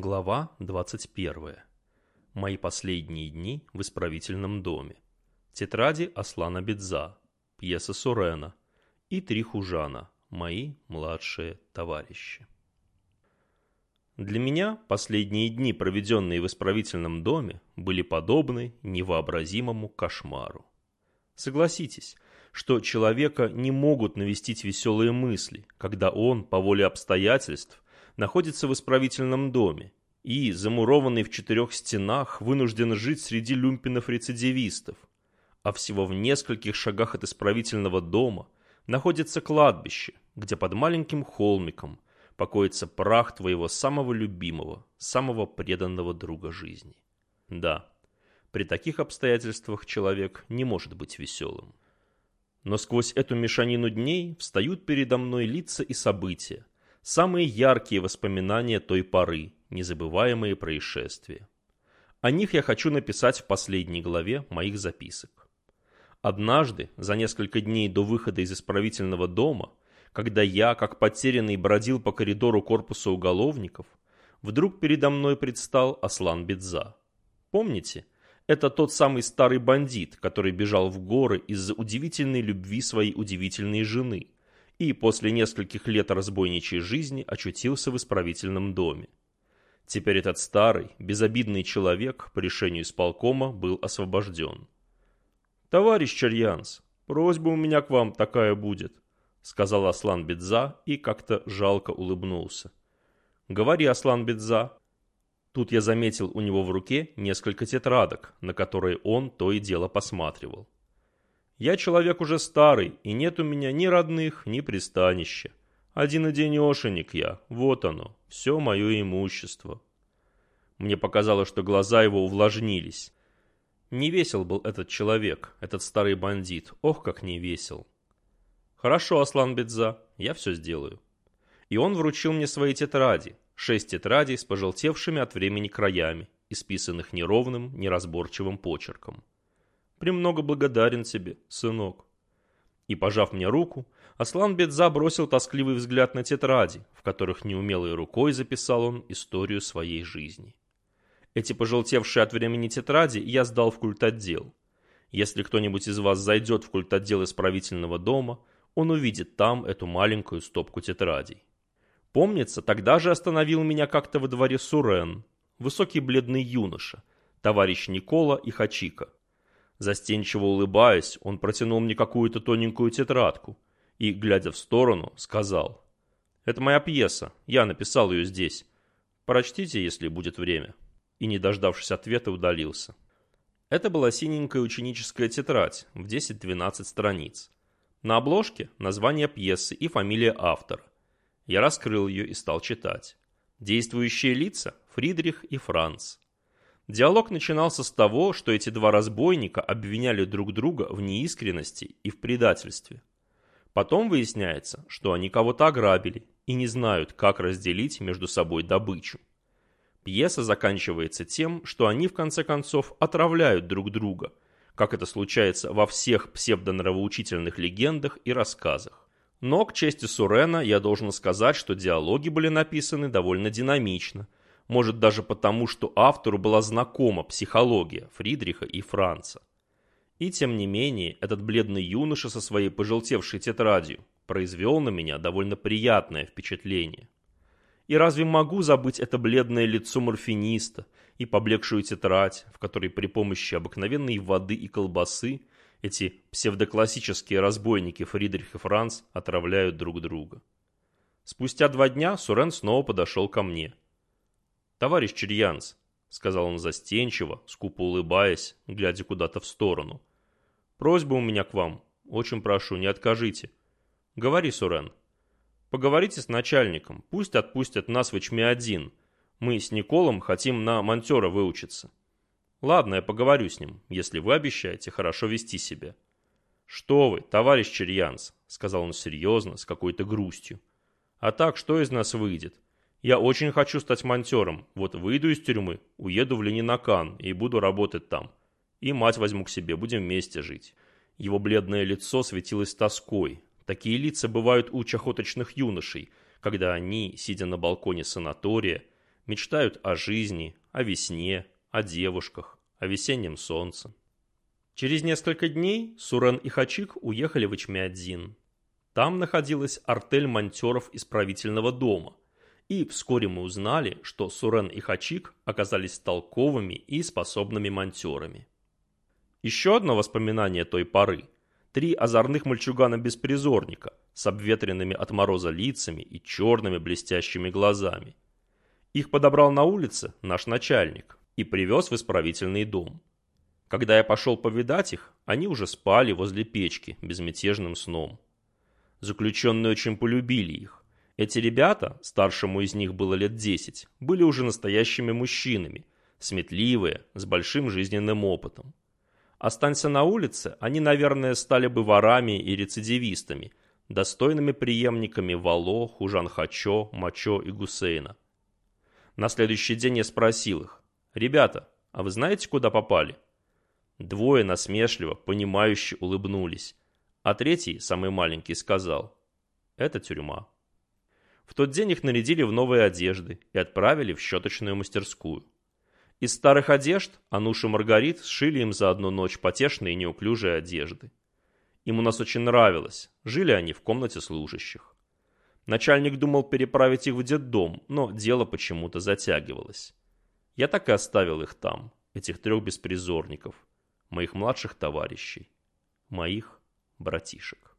Глава 21. Мои последние дни в исправительном доме. Тетради Аслана Бедза, пьеса Сурена и три хужана, мои младшие товарищи. Для меня последние дни, проведенные в исправительном доме, были подобны невообразимому кошмару. Согласитесь, что человека не могут навестить веселые мысли, когда он, по воле обстоятельств, находится в исправительном доме и, замурованный в четырех стенах, вынужден жить среди люмпинов-рецидивистов. А всего в нескольких шагах от исправительного дома находится кладбище, где под маленьким холмиком покоится прах твоего самого любимого, самого преданного друга жизни. Да, при таких обстоятельствах человек не может быть веселым. Но сквозь эту мешанину дней встают передо мной лица и события, самые яркие воспоминания той поры, незабываемые происшествия. О них я хочу написать в последней главе моих записок. Однажды, за несколько дней до выхода из исправительного дома, когда я, как потерянный, бродил по коридору корпуса уголовников, вдруг передо мной предстал Аслан Бедза. Помните? Это тот самый старый бандит, который бежал в горы из-за удивительной любви своей удивительной жены – и после нескольких лет разбойничьей жизни очутился в исправительном доме. Теперь этот старый, безобидный человек по решению исполкома был освобожден. «Товарищ Черьянс, просьба у меня к вам такая будет», сказал Аслан Бедза и как-то жалко улыбнулся. «Говори, Аслан Бедза». Тут я заметил у него в руке несколько тетрадок, на которые он то и дело посматривал. Я человек уже старый, и нет у меня ни родных, ни пристанища. Один-одинешенек я, вот оно, все мое имущество. Мне показалось, что глаза его увлажнились. Не весел был этот человек, этот старый бандит, ох, как не весел. Хорошо, Аслан Бедза, я все сделаю. И он вручил мне свои тетради, шесть тетрадей с пожелтевшими от времени краями, исписанных неровным, неразборчивым почерком премного благодарен тебе, сынок». И, пожав мне руку, Аслан Бедза бросил тоскливый взгляд на тетради, в которых неумелой рукой записал он историю своей жизни. Эти пожелтевшие от времени тетради я сдал в культотдел. Если кто-нибудь из вас зайдет в культотдел исправительного дома, он увидит там эту маленькую стопку тетрадей. Помнится, тогда же остановил меня как-то во дворе Сурен, высокий бледный юноша, товарищ Никола и Хачика. Застенчиво улыбаясь, он протянул мне какую-то тоненькую тетрадку и, глядя в сторону, сказал. «Это моя пьеса, я написал ее здесь. Прочтите, если будет время». И, не дождавшись ответа, удалился. Это была синенькая ученическая тетрадь в 10-12 страниц. На обложке название пьесы и фамилия автора. Я раскрыл ее и стал читать. Действующие лица – Фридрих и Франц. Диалог начинался с того, что эти два разбойника обвиняли друг друга в неискренности и в предательстве. Потом выясняется, что они кого-то ограбили и не знают, как разделить между собой добычу. Пьеса заканчивается тем, что они в конце концов отравляют друг друга, как это случается во всех псевдонравоучительных легендах и рассказах. Но, к чести Сурена, я должен сказать, что диалоги были написаны довольно динамично – может даже потому, что автору была знакома психология Фридриха и Франца. И тем не менее, этот бледный юноша со своей пожелтевшей тетрадью произвел на меня довольно приятное впечатление. И разве могу забыть это бледное лицо морфиниста и поблекшую тетрадь, в которой при помощи обыкновенной воды и колбасы эти псевдоклассические разбойники Фридрих и Франц отравляют друг друга? Спустя два дня Сурен снова подошел ко мне – «Товарищ Черьянс», — сказал он застенчиво, скупо улыбаясь, глядя куда-то в сторону. «Просьба у меня к вам. Очень прошу, не откажите. Говори, Сурен. Поговорите с начальником, пусть отпустят нас в Ичме-1. Мы с Николом хотим на монтера выучиться. Ладно, я поговорю с ним, если вы обещаете хорошо вести себя». «Что вы, товарищ Черьянс», — сказал он серьезно, с какой-то грустью. «А так, что из нас выйдет? Я очень хочу стать монтером. Вот выйду из тюрьмы, уеду в Ленинакан и буду работать там. И мать возьму к себе, будем вместе жить». Его бледное лицо светилось тоской. Такие лица бывают у чахоточных юношей, когда они, сидя на балконе санатория, Мечтают о жизни, о весне, о девушках, о весеннем солнце. Через несколько дней Сурен и Хачик уехали в Ичмиадзин. Там находилась артель монтеров исправительного дома. И вскоре мы узнали, что Сурен и Хачик оказались толковыми и способными монтерами. Еще одно воспоминание той поры. Три озорных мальчугана-беспризорника с обветренными от мороза лицами и черными блестящими глазами. Их подобрал на улице наш начальник и привез в исправительный дом. Когда я пошел повидать их, они уже спали возле печки безмятежным сном. Заключенные очень полюбили их. Эти ребята, старшему из них было лет десять, были уже настоящими мужчинами, сметливые, с большим жизненным опытом. Останься на улице, они, наверное, стали бы ворами и рецидивистами, достойными преемниками Вало, Хужан-Хачо, Мачо и Гусейна. На следующий день я спросил их, «Ребята, а вы знаете, куда попали?» Двое насмешливо, понимающе улыбнулись. А третий, самый маленький, сказал, это тюрьма. В тот день их нарядили в новые одежды и отправили в щеточную мастерскую. Из старых одежд Ануш и Маргарит сшили им за одну ночь потешные и неуклюжие одежды. Им у нас очень нравилось, жили они в комнате служащих. Начальник думал переправить их в детдом, но дело почему-то затягивалось. Я так и оставил их там, этих трех беспризорников, моих младших товарищей, моих братишек.